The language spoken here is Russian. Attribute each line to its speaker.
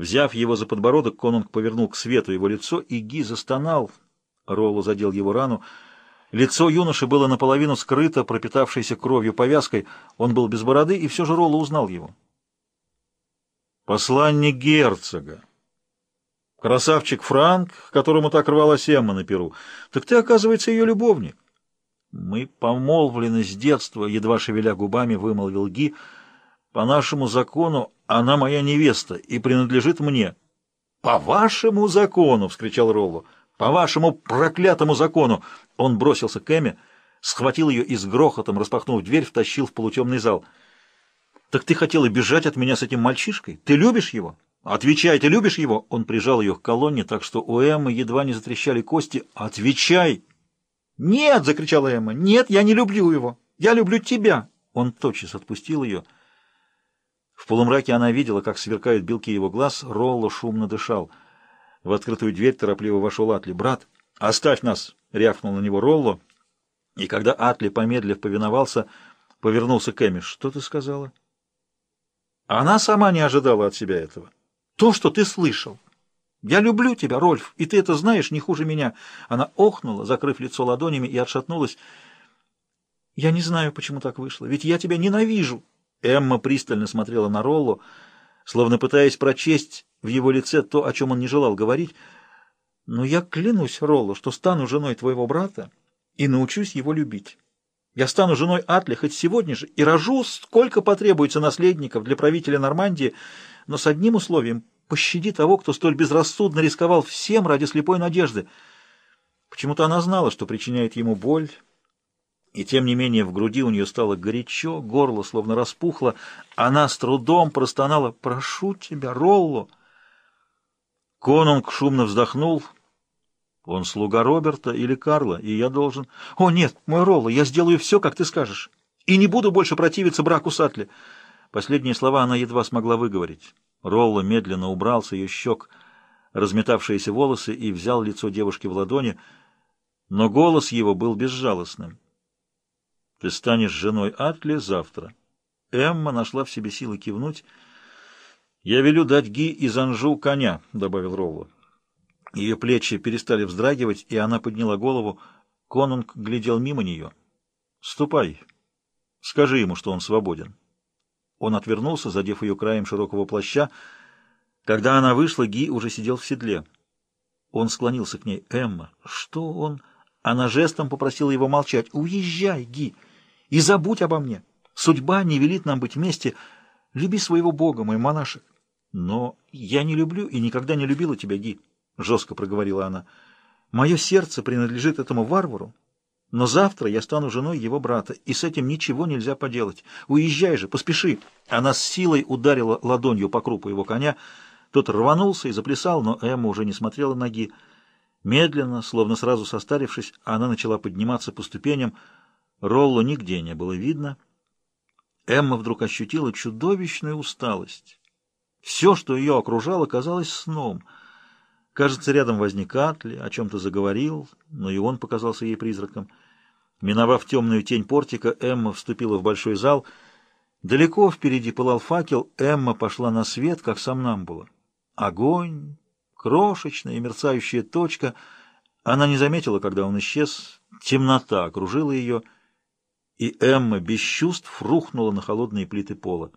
Speaker 1: Взяв его за подбородок, конунг повернул к свету его лицо, и Ги застонал. Ролло задел его рану. Лицо юноши было наполовину скрыто, пропитавшейся кровью повязкой. Он был без бороды, и все же Ролло узнал его. «Посланник герцога! Красавчик Франк, которому так рвалась Эмма на перу. Так ты, оказывается, ее любовник». «Мы помолвлены с детства», — едва шевеля губами вымолвил Ги. «По нашему закону она моя невеста и принадлежит мне». «По вашему закону!» — вскричал Ролло. «По вашему проклятому закону!» Он бросился к Эме, схватил ее и с грохотом, распахнув дверь, втащил в полутемный зал. «Так ты хотела бежать от меня с этим мальчишкой? Ты любишь его?» «Отвечай, ты любишь его?» Он прижал ее к колонне, так что у Эммы едва не затрещали кости. «Отвечай!» «Нет!» — закричала Эмма. «Нет, я не люблю его! Я люблю тебя!» Он тотчас отпустил ее. В полумраке она видела, как сверкают белки его глаз. Ролло шумно дышал. В открытую дверь торопливо вошел Атли. «Брат, оставь нас!» — рявкнул на него Ролло. И когда Атли, помедлив, повиновался, повернулся к Эми. «Что ты сказала?» Она сама не ожидала от себя этого. «То, что ты слышал!» «Я люблю тебя, Рольф, и ты это знаешь не хуже меня». Она охнула, закрыв лицо ладонями, и отшатнулась. «Я не знаю, почему так вышло, ведь я тебя ненавижу». Эмма пристально смотрела на Роллу, словно пытаясь прочесть в его лице то, о чем он не желал говорить. «Но я клянусь, Ролло, что стану женой твоего брата и научусь его любить. Я стану женой Атли хоть сегодня же и рожу, сколько потребуется наследников для правителя Нормандии, но с одним условием — Пощади того, кто столь безрассудно рисковал всем ради слепой надежды. Почему-то она знала, что причиняет ему боль, и тем не менее в груди у нее стало горячо, горло словно распухло. Она с трудом простонала «Прошу тебя, Ролло!» Конунг шумно вздохнул. «Он слуга Роберта или Карла, и я должен...» «О, нет, мой Ролло, я сделаю все, как ты скажешь, и не буду больше противиться браку Сатли». Последние слова она едва смогла выговорить. Ролло медленно убрал с ее щек разметавшиеся волосы и взял лицо девушки в ладони, но голос его был безжалостным. «Ты станешь женой Атли завтра». Эмма нашла в себе силы кивнуть. «Я велю дать Ги из Анжу коня», — добавил Ролло. Ее плечи перестали вздрагивать, и она подняла голову. Конунг глядел мимо нее. «Ступай. Скажи ему, что он свободен». Он отвернулся, задев ее краем широкого плаща. Когда она вышла, Ги уже сидел в седле. Он склонился к ней. «Эмма, что он...» Она жестом попросила его молчать. «Уезжай, Ги, и забудь обо мне. Судьба не велит нам быть вместе. Люби своего Бога, мой монашек». «Но я не люблю и никогда не любила тебя, Ги», — жестко проговорила она. «Мое сердце принадлежит этому варвару, но завтра я стану женой его брата, и с этим ничего нельзя поделать. Уезжай же, поспеши!» Она с силой ударила ладонью по крупу его коня. Тот рванулся и заплясал, но Эмма уже не смотрела ноги. Медленно, словно сразу состарившись, она начала подниматься по ступеням. Ролло нигде не было видно. Эмма вдруг ощутила чудовищную усталость. Все, что ее окружало, казалось сном. Кажется, рядом возник Атли, о чем-то заговорил, но и он показался ей призраком. Миновав темную тень портика, Эмма вступила в большой зал. Далеко впереди пылал факел, Эмма пошла на свет, как сам нам было. Огонь, крошечная мерцающая точка. Она не заметила, когда он исчез. Темнота окружила ее, и Эмма без чувств рухнула на холодные плиты пола.